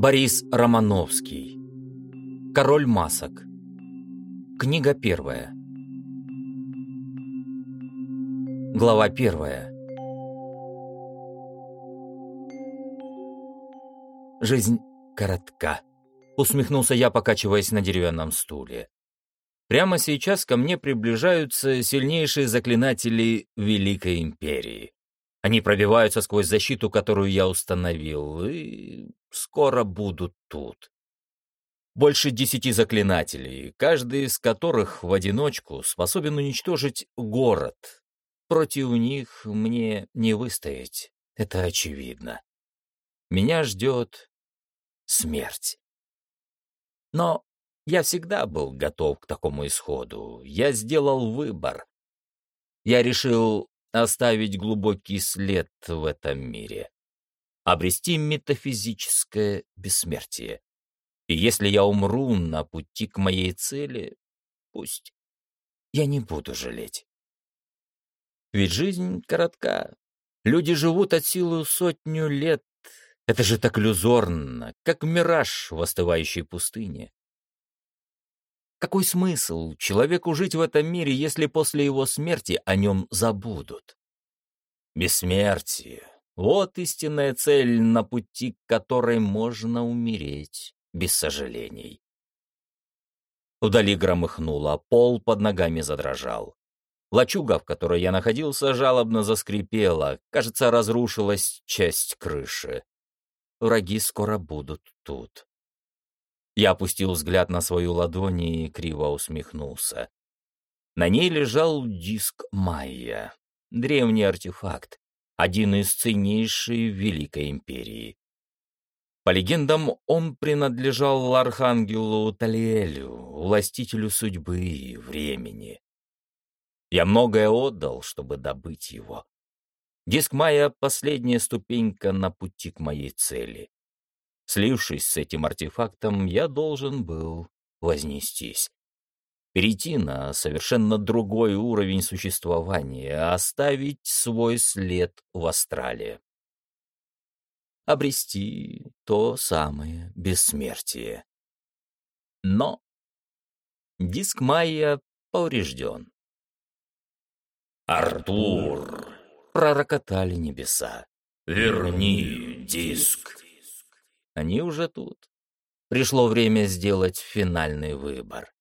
Борис Романовский. Король масок. Книга первая. Глава первая. Жизнь коротка. Усмехнулся я, покачиваясь на деревянном стуле. Прямо сейчас ко мне приближаются сильнейшие заклинатели Великой Империи. Они пробиваются сквозь защиту, которую я установил, и скоро будут тут. Больше десяти заклинателей, каждый из которых в одиночку способен уничтожить город. Против них мне не выстоять, это очевидно. Меня ждет смерть. Но я всегда был готов к такому исходу. Я сделал выбор. Я решил оставить глубокий след в этом мире, обрести метафизическое бессмертие. И если я умру на пути к моей цели, пусть. Я не буду жалеть. Ведь жизнь коротка. Люди живут от силы сотню лет. Это же так иллюзорно, как мираж в остывающей пустыне. Какой смысл человеку жить в этом мире, если после его смерти о нем забудут? Бессмертие — вот истинная цель, на пути к которой можно умереть без сожалений. Вдали громыхнуло, пол под ногами задрожал. Лачуга, в которой я находился, жалобно заскрипела. Кажется, разрушилась часть крыши. Враги скоро будут тут. Я опустил взгляд на свою ладонь и криво усмехнулся. На ней лежал диск Майя, древний артефакт, один из ценнейшей Великой Империи. По легендам, он принадлежал архангелу Талиэлю, властителю судьбы и времени. Я многое отдал, чтобы добыть его. Диск Майя — последняя ступенька на пути к моей цели. Слившись с этим артефактом, я должен был вознестись. Перейти на совершенно другой уровень существования, оставить свой след в астрале. Обрести то самое бессмертие. Но диск Майя поврежден. «Артур!» — пророкотали небеса. «Верни диск!» Они уже тут. Пришло время сделать финальный выбор.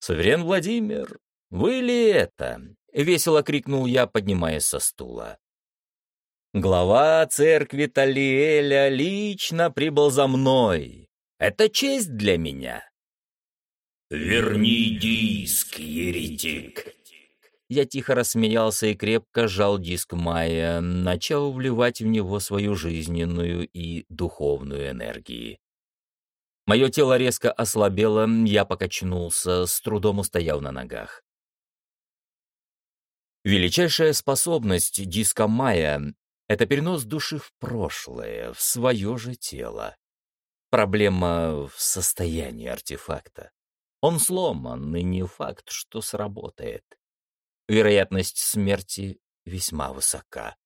«Суверен Владимир, вы ли это?» — весело крикнул я, поднимаясь со стула. «Глава церкви Талиэля лично прибыл за мной. Это честь для меня». «Верни диск, еретик!» Я тихо рассмеялся и крепко сжал диск Майя, начал вливать в него свою жизненную и духовную энергии. Мое тело резко ослабело, я покачнулся, с трудом устоял на ногах. Величайшая способность диска Майя — это перенос души в прошлое, в свое же тело. Проблема в состоянии артефакта. Он сломан, и не факт, что сработает вероятность смерти весьма высока.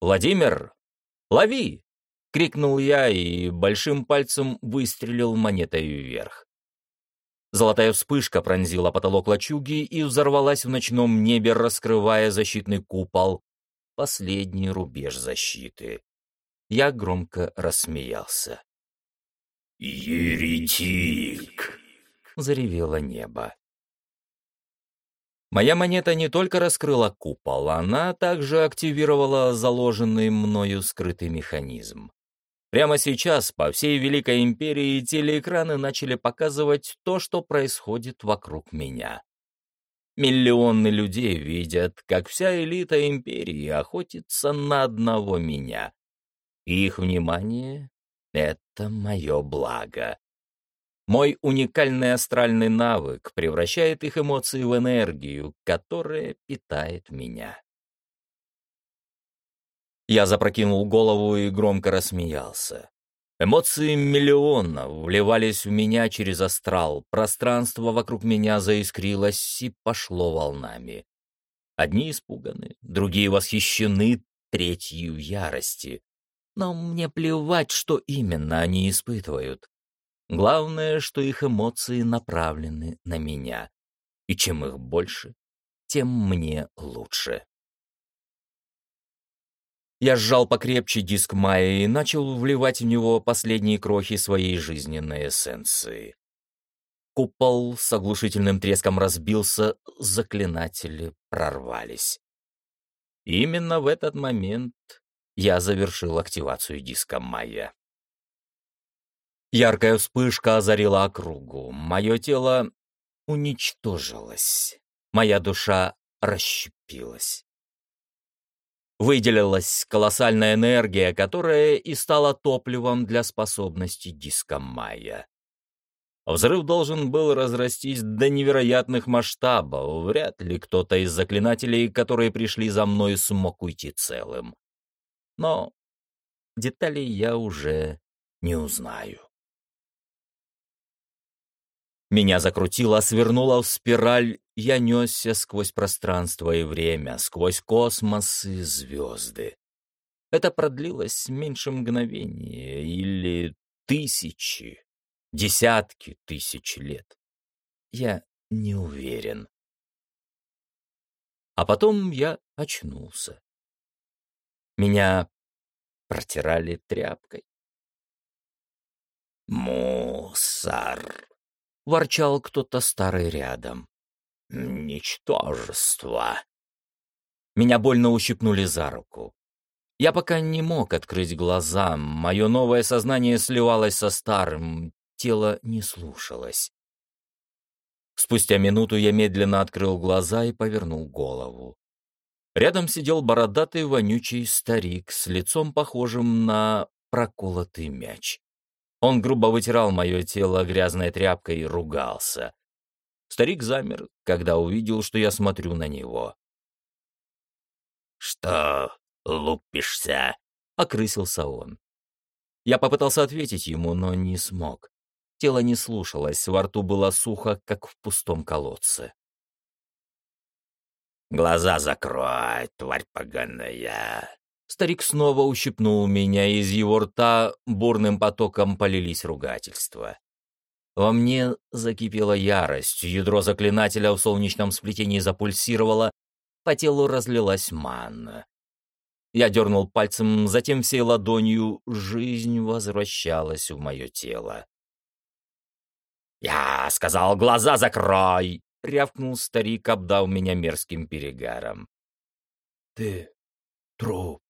«Владимир, лови!» — крикнул я и большим пальцем выстрелил монетой вверх. Золотая вспышка пронзила потолок лачуги и взорвалась в ночном небе, раскрывая защитный купол, последний рубеж защиты. Я громко рассмеялся. «Еретик!» — заревело небо. Моя монета не только раскрыла купол, она также активировала заложенный мною скрытый механизм. Прямо сейчас по всей Великой Империи телеэкраны начали показывать то, что происходит вокруг меня. Миллионы людей видят, как вся элита Империи охотится на одного меня. их внимание — это мое благо. Мой уникальный астральный навык превращает их эмоции в энергию, которая питает меня. Я запрокинул голову и громко рассмеялся. Эмоции миллионов вливались в меня через астрал, пространство вокруг меня заискрилось и пошло волнами. Одни испуганы, другие восхищены, третьи в ярости. Но мне плевать, что именно они испытывают. Главное, что их эмоции направлены на меня. И чем их больше, тем мне лучше. Я сжал покрепче диск Майи и начал вливать в него последние крохи своей жизненной эссенции. Купол с оглушительным треском разбился, заклинатели прорвались. именно в этот момент я завершил активацию диска Майя. Яркая вспышка озарила округу. Мое тело уничтожилось. Моя душа расщепилась. Выделилась колоссальная энергия, которая и стала топливом для способности диска Майя. Взрыв должен был разрастись до невероятных масштабов. Вряд ли кто-то из заклинателей, которые пришли за мной, смог уйти целым. Но деталей я уже не узнаю. Меня закрутило, свернуло в спираль, я несся сквозь пространство и время, сквозь космос и звезды. Это продлилось меньше мгновения или тысячи, десятки тысяч лет. Я не уверен. А потом я очнулся. Меня протирали тряпкой. «Мусор!» — ворчал кто-то старый рядом. «Ничтожество!» Меня больно ущипнули за руку. Я пока не мог открыть глаза, мое новое сознание сливалось со старым, тело не слушалось. Спустя минуту я медленно открыл глаза и повернул голову. Рядом сидел бородатый вонючий старик с лицом похожим на проколотый мяч. Он грубо вытирал мое тело грязной тряпкой и ругался. Старик замер, когда увидел, что я смотрю на него. «Что лупишься?» — окрысился он. Я попытался ответить ему, но не смог. Тело не слушалось, во рту было сухо, как в пустом колодце. «Глаза закрой, тварь поганая!» Старик снова ущипнул меня, из его рта бурным потоком полились ругательства. Во мне закипела ярость, ядро заклинателя в солнечном сплетении запульсировало, по телу разлилась манна. Я дернул пальцем, затем всей ладонью жизнь возвращалась в мое тело. «Я сказал, глаза закрой!» — рявкнул старик, обдав меня мерзким перегаром. «Ты труп!»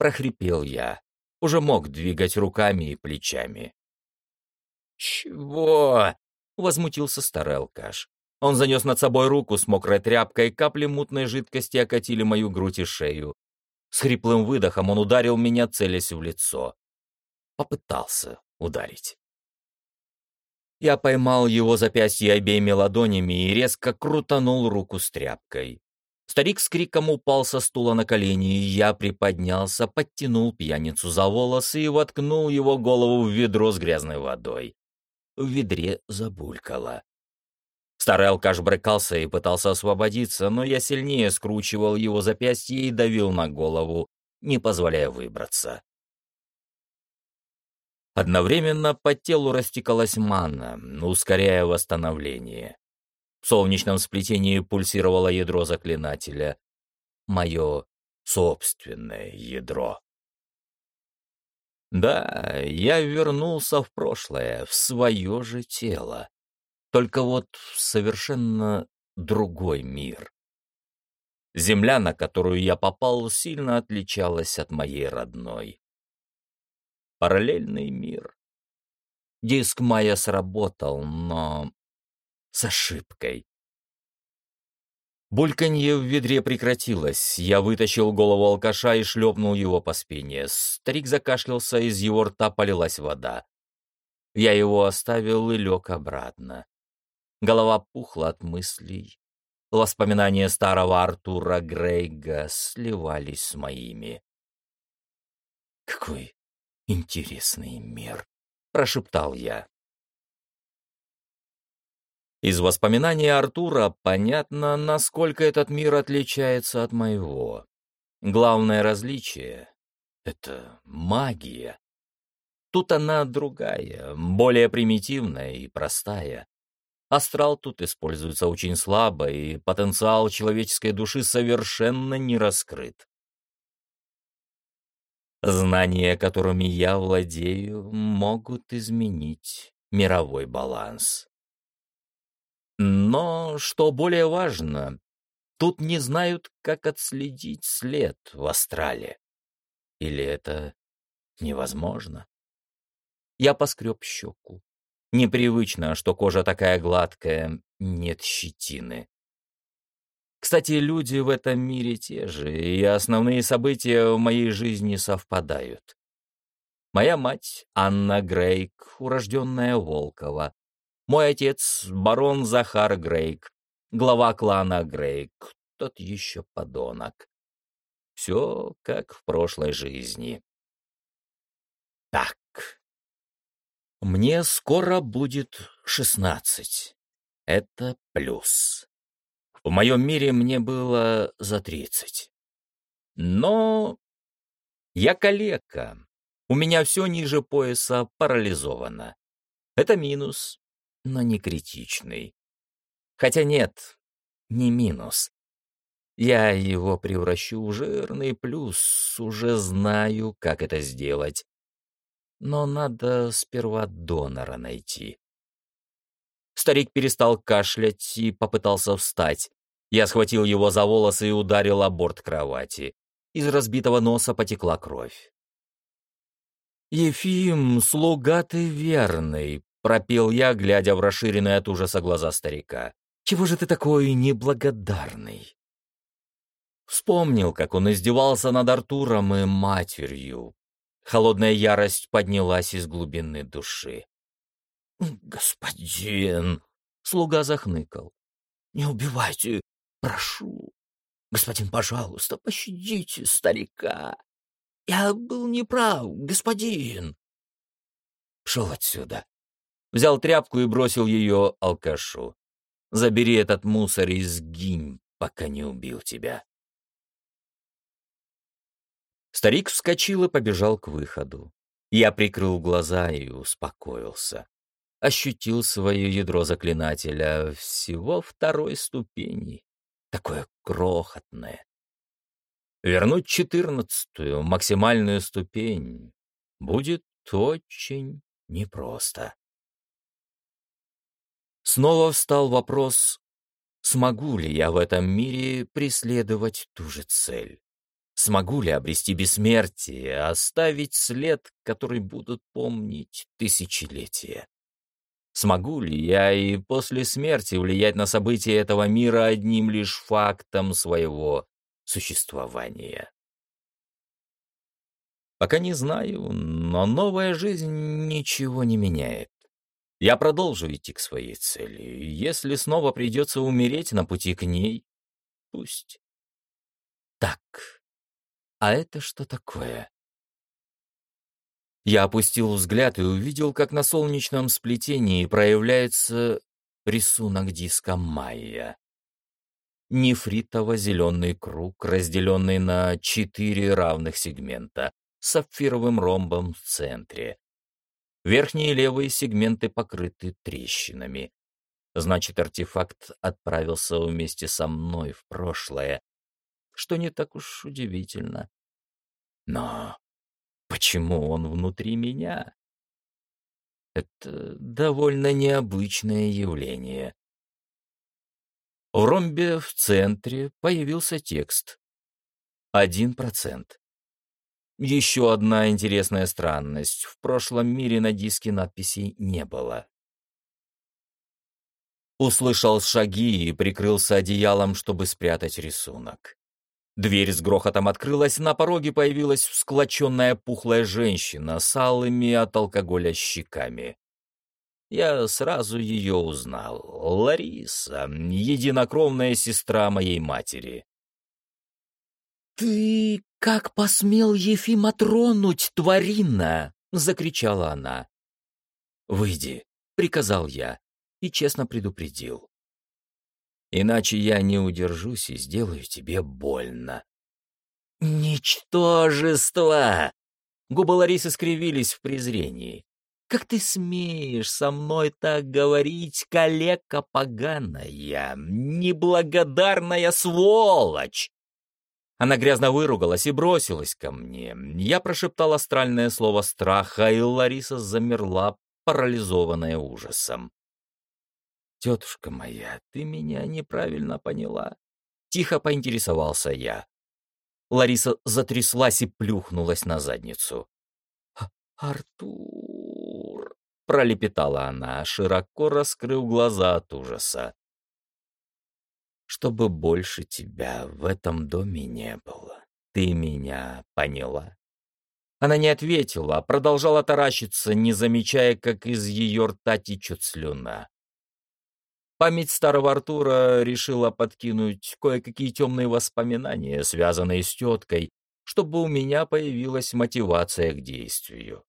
Прохрипел я. Уже мог двигать руками и плечами. «Чего?» — возмутился старый алкаш. Он занес над собой руку с мокрой тряпкой, капли мутной жидкости окатили мою грудь и шею. С хриплым выдохом он ударил меня, целясь в лицо. Попытался ударить. Я поймал его запястье обеими ладонями и резко крутанул руку с тряпкой. Старик с криком упал со стула на колени, и я приподнялся, подтянул пьяницу за волосы и воткнул его голову в ведро с грязной водой. В ведре забулькало. Старый алкаш брыкался и пытался освободиться, но я сильнее скручивал его запястье и давил на голову, не позволяя выбраться. Одновременно по телу растекалась манна, ускоряя восстановление. В солнечном сплетении пульсировало ядро заклинателя. Мое собственное ядро. Да, я вернулся в прошлое, в свое же тело. Только вот в совершенно другой мир. Земля, на которую я попал, сильно отличалась от моей родной. Параллельный мир. Диск Майя сработал, но с ошибкой. Бульканье в ведре прекратилось. Я вытащил голову алкаша и шлепнул его по спине. Старик закашлялся, из его рта полилась вода. Я его оставил и лег обратно. Голова пухла от мыслей. Воспоминания старого Артура Грейга сливались с моими. «Какой интересный мир!» — прошептал я. Из воспоминаний Артура понятно, насколько этот мир отличается от моего. Главное различие — Это магия. Тут она другая, более примитивная и простая. Астрал тут используется очень слабо, и потенциал человеческой души совершенно не раскрыт. Знания, которыми я владею, могут изменить мировой баланс. Но, что более важно, тут не знают, как отследить след в астрале. Или это невозможно? Я поскреб щеку. Непривычно, что кожа такая гладкая, нет щетины. Кстати, люди в этом мире те же, и основные события в моей жизни совпадают. Моя мать — Анна Грейк, урожденная Волкова. Мой отец — барон Захар Грейк, глава клана Грейк, тот еще подонок. Все как в прошлой жизни. Так, мне скоро будет шестнадцать. Это плюс. В моем мире мне было за тридцать. Но я калека. У меня все ниже пояса парализовано. Это минус, но не критичный. Хотя нет, не минус. Я его превращу в жирный плюс, уже знаю, как это сделать но надо сперва донора найти. Старик перестал кашлять и попытался встать. Я схватил его за волосы и ударил о борт кровати. Из разбитого носа потекла кровь. «Ефим, слуга ты верный», — пропел я, глядя в расширенные от ужаса глаза старика. «Чего же ты такой неблагодарный?» Вспомнил, как он издевался над Артуром и матерью, Холодная ярость поднялась из глубины души. «Господин!» — слуга захныкал. «Не убивайте, прошу. Господин, пожалуйста, пощадите старика. Я был неправ, господин!» Шел отсюда. Взял тряпку и бросил ее алкашу. «Забери этот мусор и сгинь, пока не убил тебя». Старик вскочил и побежал к выходу. Я прикрыл глаза и успокоился. Ощутил свое ядро заклинателя всего второй ступени. Такое крохотное. Вернуть четырнадцатую, максимальную ступень, будет очень непросто. Снова встал вопрос, смогу ли я в этом мире преследовать ту же цель. Смогу ли обрести бессмертие, оставить след, который будут помнить тысячелетия? Смогу ли я и после смерти влиять на события этого мира одним лишь фактом своего существования? Пока не знаю, но новая жизнь ничего не меняет. Я продолжу идти к своей цели. Если снова придется умереть на пути к ней, пусть. Так. А это что такое? Я опустил взгляд и увидел, как на солнечном сплетении проявляется рисунок диска Майя. Нефритово-зеленый круг, разделенный на четыре равных сегмента, сапфировым ромбом в центре. Верхние левые сегменты покрыты трещинами. Значит, артефакт отправился вместе со мной в прошлое, что не так уж удивительно. Но почему он внутри меня? Это довольно необычное явление. В ромбе в центре появился текст. Один процент. Еще одна интересная странность. В прошлом мире на диске надписей не было. Услышал шаги и прикрылся одеялом, чтобы спрятать рисунок. Дверь с грохотом открылась, на пороге появилась всклоченная пухлая женщина с алыми от алкоголя щеками. Я сразу ее узнал. Лариса, единокровная сестра моей матери. «Ты как посмел Ефима тронуть, тварина?» — закричала она. «Выйди», — приказал я и честно предупредил. Иначе я не удержусь и сделаю тебе больно». «Ничтожество!» Губы Ларисы скривились в презрении. «Как ты смеешь со мной так говорить, калека поганая, неблагодарная сволочь!» Она грязно выругалась и бросилась ко мне. Я прошептал астральное слово страха, и Лариса замерла, парализованная ужасом. «Тетушка моя, ты меня неправильно поняла». Тихо поинтересовался я. Лариса затряслась и плюхнулась на задницу. «Артур!» — пролепетала она, широко раскрыв глаза от ужаса. «Чтобы больше тебя в этом доме не было, ты меня поняла?» Она не ответила, а продолжала таращиться, не замечая, как из ее рта течет слюна. Память старого Артура решила подкинуть кое-какие темные воспоминания, связанные с теткой, чтобы у меня появилась мотивация к действию.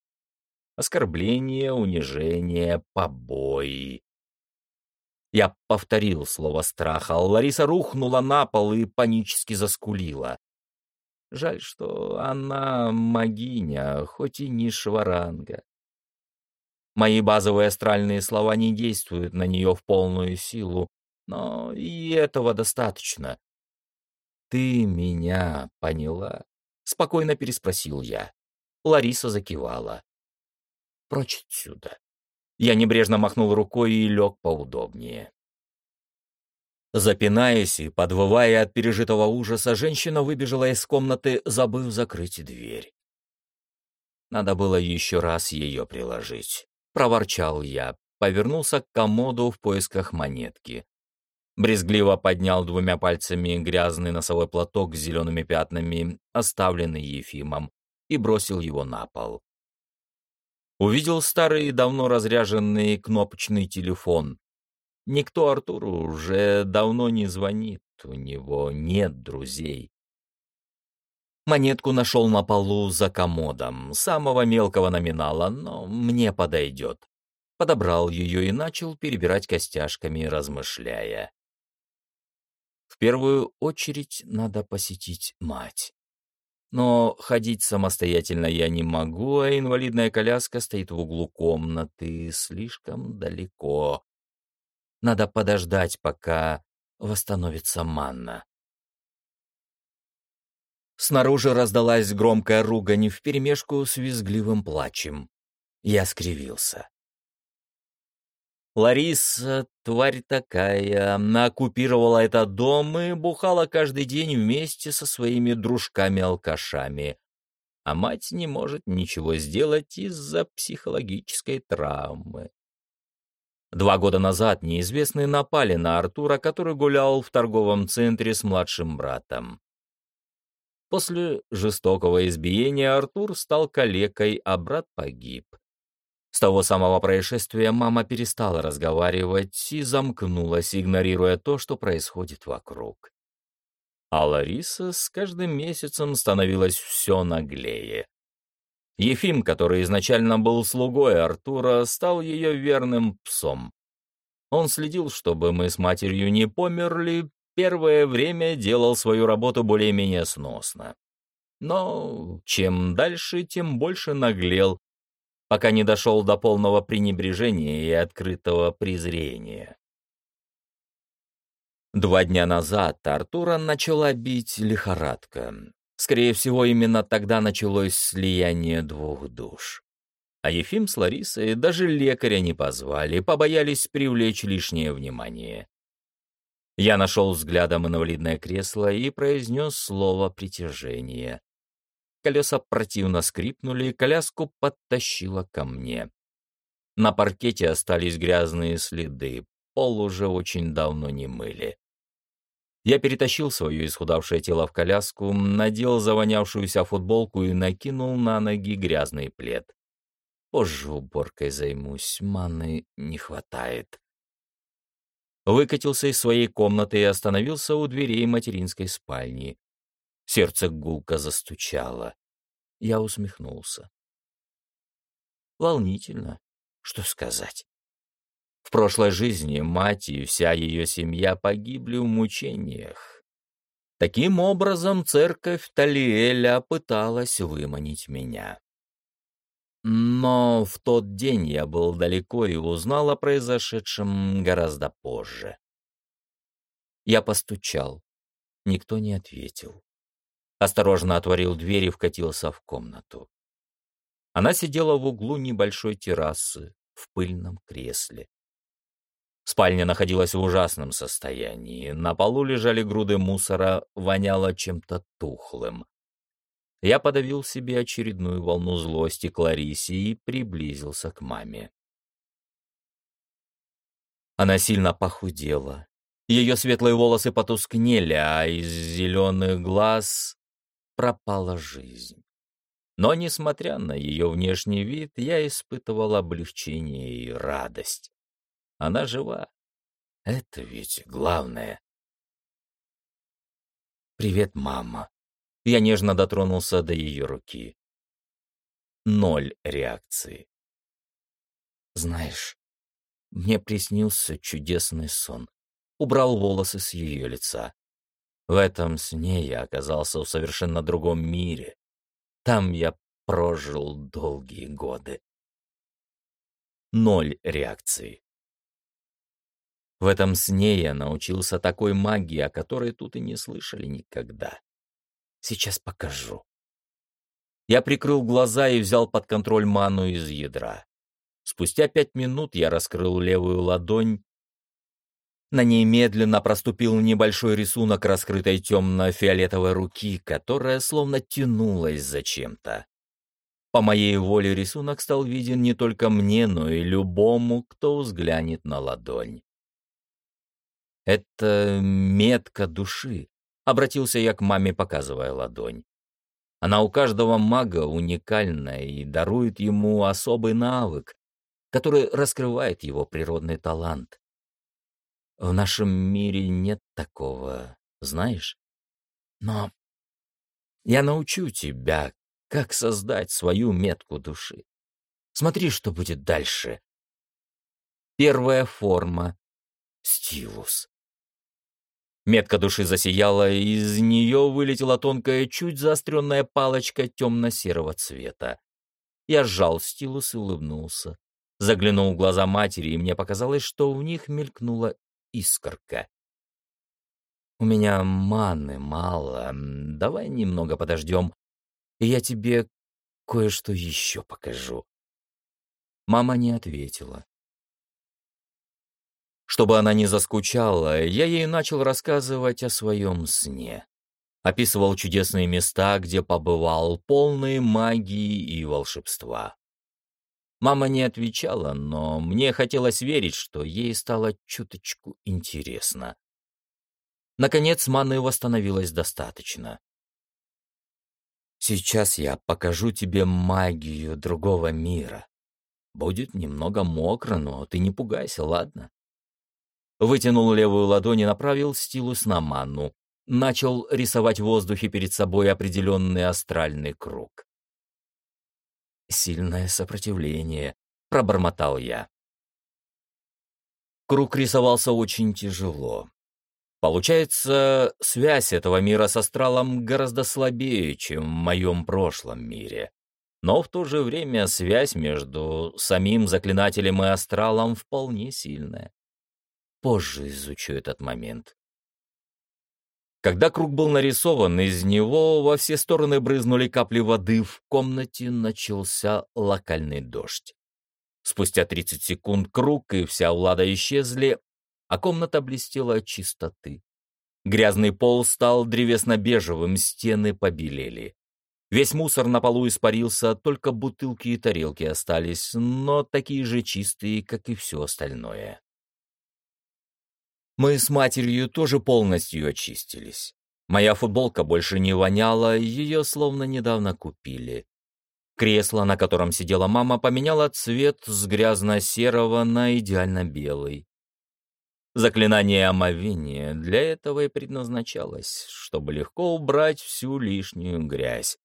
Оскорбление, унижение, побои. Я повторил слово страха, а Лариса рухнула на пол и панически заскулила. Жаль, что она магиня, хоть и низшего ранга. Мои базовые астральные слова не действуют на нее в полную силу, но и этого достаточно. «Ты меня поняла?» — спокойно переспросил я. Лариса закивала. «Прочь отсюда». Я небрежно махнул рукой и лег поудобнее. Запинаясь и подвывая от пережитого ужаса, женщина выбежала из комнаты, забыв закрыть дверь. Надо было еще раз ее приложить. Проворчал я, повернулся к комоду в поисках монетки. Брезгливо поднял двумя пальцами грязный носовой платок с зелеными пятнами, оставленный Ефимом, и бросил его на пол. Увидел старый, давно разряженный кнопочный телефон. Никто Артуру уже давно не звонит, у него нет друзей. Монетку нашел на полу за комодом, самого мелкого номинала, но мне подойдет. Подобрал ее и начал перебирать костяшками, размышляя. В первую очередь надо посетить мать. Но ходить самостоятельно я не могу, а инвалидная коляска стоит в углу комнаты слишком далеко. Надо подождать, пока восстановится манна. Снаружи раздалась громкая ругань вперемешку с визгливым плачем. Я скривился. Лариса, тварь такая, она оккупировала этот дом и бухала каждый день вместе со своими дружками-алкашами. А мать не может ничего сделать из-за психологической травмы. Два года назад неизвестные напали на Артура, который гулял в торговом центре с младшим братом. После жестокого избиения Артур стал калекой, а брат погиб. С того самого происшествия мама перестала разговаривать и замкнулась, игнорируя то, что происходит вокруг. А Лариса с каждым месяцем становилась все наглее. Ефим, который изначально был слугой Артура, стал ее верным псом. Он следил, чтобы мы с матерью не померли, первое время делал свою работу более-менее сносно. Но чем дальше, тем больше наглел, пока не дошел до полного пренебрежения и открытого презрения. Два дня назад Артура начала бить лихорадка. Скорее всего, именно тогда началось слияние двух душ. А Ефим с Ларисой даже лекаря не позвали, побоялись привлечь лишнее внимание. Я нашел взглядом инвалидное кресло и произнес слово «притяжение». Колеса противно скрипнули, и коляску подтащило ко мне. На паркете остались грязные следы, пол уже очень давно не мыли. Я перетащил свое исхудавшее тело в коляску, надел завонявшуюся футболку и накинул на ноги грязный плед. Позже уборкой займусь, маны не хватает выкатился из своей комнаты и остановился у дверей материнской спальни. Сердце гулко застучало. Я усмехнулся. Волнительно, что сказать. В прошлой жизни мать и вся ее семья погибли в мучениях. Таким образом, церковь Талиэля пыталась выманить меня. Но в тот день я был далеко и узнал о произошедшем гораздо позже. Я постучал. Никто не ответил. Осторожно отворил дверь и вкатился в комнату. Она сидела в углу небольшой террасы, в пыльном кресле. Спальня находилась в ужасном состоянии. На полу лежали груды мусора, воняло чем-то тухлым. Я подавил себе очередную волну злости к Ларисе и приблизился к маме. Она сильно похудела. Ее светлые волосы потускнели, а из зеленых глаз пропала жизнь. Но, несмотря на ее внешний вид, я испытывал облегчение и радость. Она жива. Это ведь главное. «Привет, мама». Я нежно дотронулся до ее руки. Ноль реакции. Знаешь, мне приснился чудесный сон. Убрал волосы с ее лица. В этом сне я оказался в совершенно другом мире. Там я прожил долгие годы. Ноль реакции. В этом сне я научился такой магии, о которой тут и не слышали никогда. Сейчас покажу. Я прикрыл глаза и взял под контроль ману из ядра. Спустя пять минут я раскрыл левую ладонь. На ней медленно проступил небольшой рисунок раскрытой темно-фиолетовой руки, которая словно тянулась за чем-то. По моей воле рисунок стал виден не только мне, но и любому, кто взглянет на ладонь. «Это метка души», — обратился я к маме, показывая ладонь. Она у каждого мага уникальна и дарует ему особый навык, который раскрывает его природный талант. В нашем мире нет такого, знаешь? Но я научу тебя, как создать свою метку души. Смотри, что будет дальше. Первая форма — стилус. Метка души засияла, и из нее вылетела тонкая, чуть заостренная палочка темно-серого цвета. Я сжал стилус и улыбнулся. Заглянул в глаза матери, и мне показалось, что в них мелькнула искорка. «У меня маны мало. Давай немного подождем, и я тебе кое-что еще покажу». Мама не ответила. Чтобы она не заскучала, я ей начал рассказывать о своем сне. Описывал чудесные места, где побывал, полные магии и волшебства. Мама не отвечала, но мне хотелось верить, что ей стало чуточку интересно. Наконец, маны восстановилось достаточно. «Сейчас я покажу тебе магию другого мира. Будет немного мокро, но ты не пугайся, ладно?» Вытянул левую ладонь и направил стилус на манну. Начал рисовать в воздухе перед собой определенный астральный круг. «Сильное сопротивление», — пробормотал я. Круг рисовался очень тяжело. Получается, связь этого мира с астралом гораздо слабее, чем в моем прошлом мире. Но в то же время связь между самим заклинателем и астралом вполне сильная. Позже изучу этот момент. Когда круг был нарисован, из него во все стороны брызнули капли воды, в комнате начался локальный дождь. Спустя 30 секунд круг и вся влада исчезли, а комната блестела от чистоты. Грязный пол стал древесно-бежевым, стены побелели. Весь мусор на полу испарился, только бутылки и тарелки остались, но такие же чистые, как и все остальное. Мы с матерью тоже полностью очистились. Моя футболка больше не воняла, ее словно недавно купили. Кресло, на котором сидела мама, поменяло цвет с грязно-серого на идеально белый. Заклинание омовения для этого и предназначалось, чтобы легко убрать всю лишнюю грязь.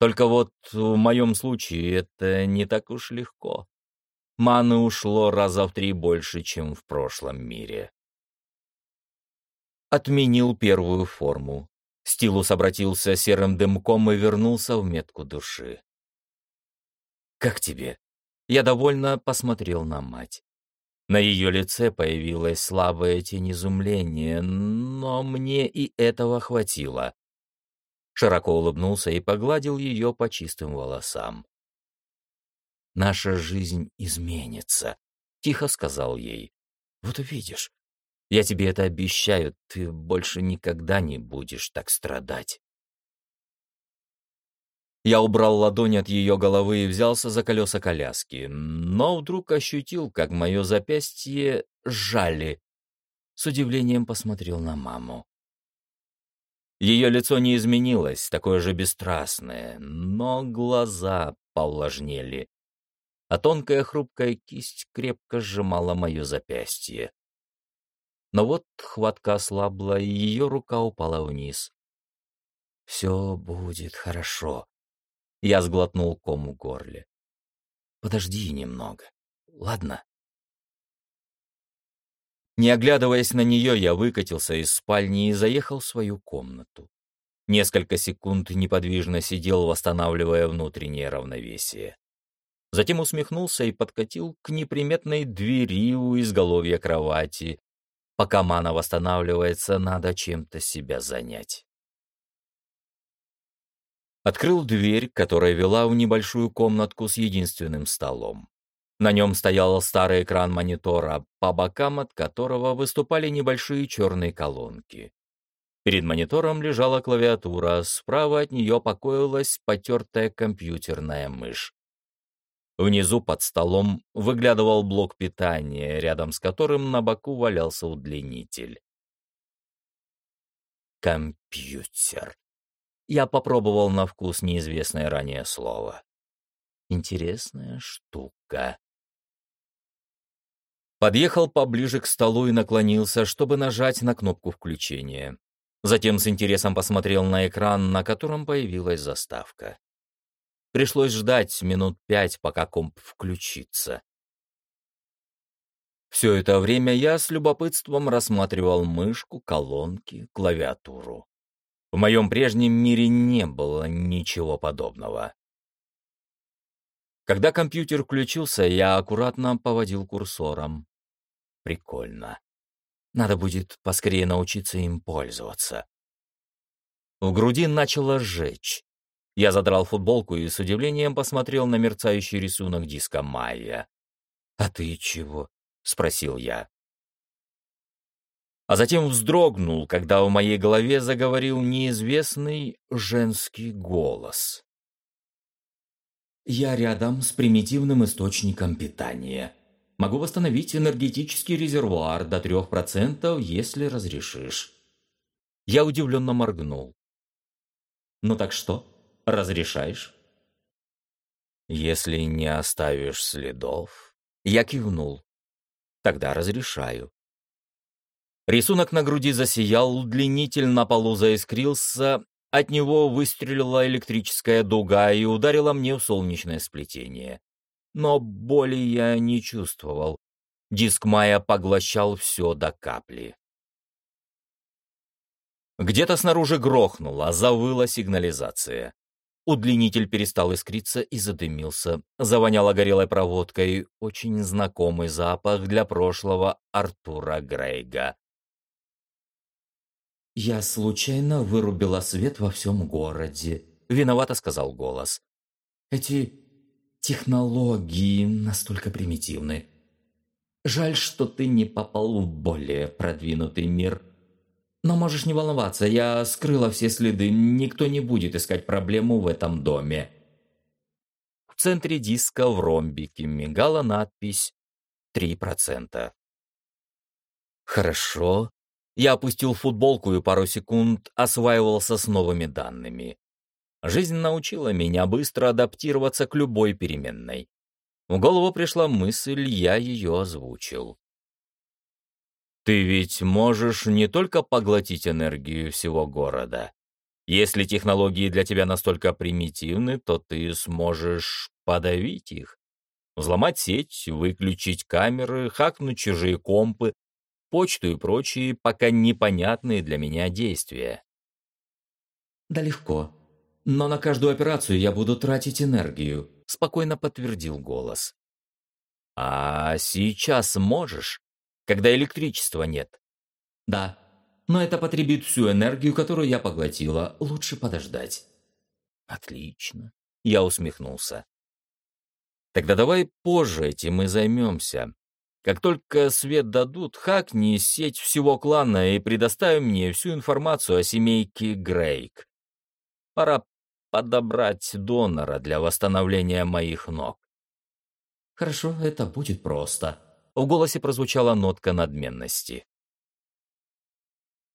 Только вот в моем случае это не так уж легко. Маны ушло раза в три больше, чем в прошлом мире отменил первую форму. Стилус обратился серым дымком и вернулся в метку души. «Как тебе?» Я довольно посмотрел на мать. На ее лице появилась слабая тень изумления, но мне и этого хватило. Широко улыбнулся и погладил ее по чистым волосам. «Наша жизнь изменится», — тихо сказал ей. «Вот увидишь. Я тебе это обещаю, ты больше никогда не будешь так страдать». Я убрал ладонь от ее головы и взялся за колеса коляски, но вдруг ощутил, как мое запястье сжали. С удивлением посмотрел на маму. Ее лицо не изменилось, такое же бесстрастное, но глаза повлажнели, а тонкая хрупкая кисть крепко сжимала мое запястье. Но вот хватка ослабла, и ее рука упала вниз. «Все будет хорошо», я сглотнул ком в горле. «Подожди немного, ладно?» Не оглядываясь на нее, я выкатился из спальни и заехал в свою комнату. Несколько секунд неподвижно сидел, восстанавливая внутреннее равновесие. Затем усмехнулся и подкатил к неприметной двери у изголовья кровати. Пока мана восстанавливается, надо чем-то себя занять. Открыл дверь, которая вела в небольшую комнатку с единственным столом. На нем стоял старый экран монитора, по бокам от которого выступали небольшие черные колонки. Перед монитором лежала клавиатура, справа от нее покоилась потертая компьютерная мышь. Внизу под столом выглядывал блок питания, рядом с которым на боку валялся удлинитель. Компьютер. Я попробовал на вкус неизвестное ранее слово. Интересная штука. Подъехал поближе к столу и наклонился, чтобы нажать на кнопку включения. Затем с интересом посмотрел на экран, на котором появилась заставка. Пришлось ждать минут пять, пока комп включится. Все это время я с любопытством рассматривал мышку, колонки, клавиатуру. В моем прежнем мире не было ничего подобного. Когда компьютер включился, я аккуратно поводил курсором. Прикольно. Надо будет поскорее научиться им пользоваться. В груди начало жечь. Я задрал футболку и с удивлением посмотрел на мерцающий рисунок диска Майя. «А ты чего?» — спросил я а затем вздрогнул, когда в моей голове заговорил неизвестный женский голос. «Я рядом с примитивным источником питания. Могу восстановить энергетический резервуар до трех процентов, если разрешишь». Я удивленно моргнул. «Ну так что, разрешаешь?» «Если не оставишь следов...» Я кивнул. «Тогда разрешаю». Рисунок на груди засиял, удлинитель на полу заискрился, от него выстрелила электрическая дуга и ударила мне в солнечное сплетение. Но боли я не чувствовал. Диск Майя поглощал все до капли. Где-то снаружи грохнула, завыла сигнализация. Удлинитель перестал искриться и задымился. Завоняло горелой проводкой, очень знакомый запах для прошлого Артура Грейга. «Я случайно вырубила свет во всем городе», — виновато сказал голос. «Эти технологии настолько примитивны. Жаль, что ты не попал в более продвинутый мир. Но можешь не волноваться, я скрыла все следы, никто не будет искать проблему в этом доме». В центре диска в ромбике мигала надпись «3%». «Хорошо», я опустил футболку и пару секунд осваивался с новыми данными. Жизнь научила меня быстро адаптироваться к любой переменной. В голову пришла мысль, я ее озвучил. Ты ведь можешь не только поглотить энергию всего города. Если технологии для тебя настолько примитивны, то ты сможешь подавить их. Взломать сеть, выключить камеры, хакнуть чужие компы, почту и прочие пока непонятные для меня действия. Да легко. Но на каждую операцию я буду тратить энергию. спокойно подтвердил голос. «А сейчас можешь, когда электричества нет?» «Да, но это потребит всю энергию, которую я поглотила. Лучше подождать». «Отлично», — я усмехнулся. «Тогда давай позже этим и займемся. Как только свет дадут, хакни сеть всего клана и предоставь мне всю информацию о семейке Грейк. Пора подобрать донора для восстановления моих ног. Хорошо, это будет просто. В голосе прозвучала нотка надменности.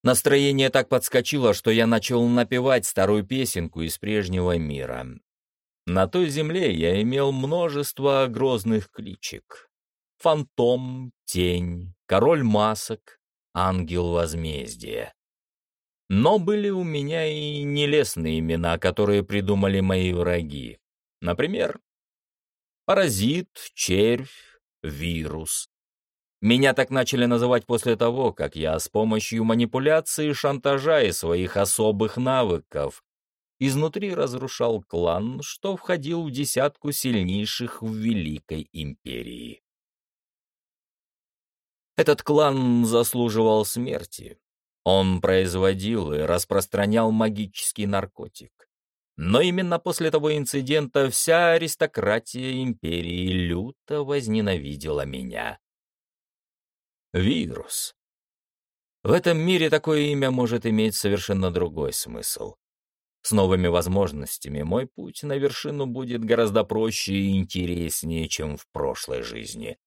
Настроение так подскочило, что я начал напевать старую песенку из прежнего мира. На той земле я имел множество грозных кличек. Фантом, Тень, Король масок, Ангел возмездия. Но были у меня и нелестные имена, которые придумали мои враги. Например, Паразит, Червь, Вирус. Меня так начали называть после того, как я с помощью манипуляции, шантажа и своих особых навыков изнутри разрушал клан, что входил в десятку сильнейших в Великой Империи. Этот клан заслуживал смерти. Он производил и распространял магический наркотик. Но именно после того инцидента вся аристократия империи люто возненавидела меня. Вирус. В этом мире такое имя может иметь совершенно другой смысл. С новыми возможностями мой путь на вершину будет гораздо проще и интереснее, чем в прошлой жизни.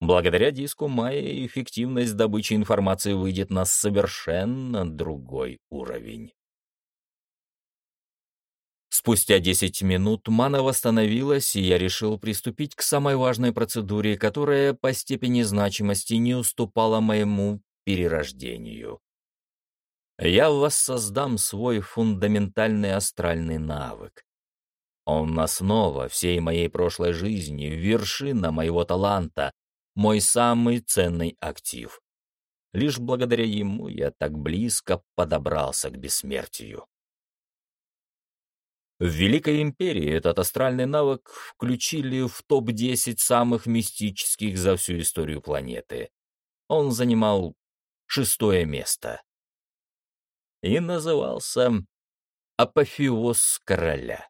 Благодаря диску Майя эффективность добычи информации выйдет на совершенно другой уровень. Спустя 10 минут мана восстановилась, и я решил приступить к самой важной процедуре, которая по степени значимости не уступала моему перерождению. Я воссоздам свой фундаментальный астральный навык. Он основа всей моей прошлой жизни, вершина моего таланта, мой самый ценный актив. Лишь благодаря ему я так близко подобрался к бессмертию. В Великой Империи этот астральный навык включили в топ-10 самых мистических за всю историю планеты. Он занимал шестое место. И назывался «Апофеоз короля».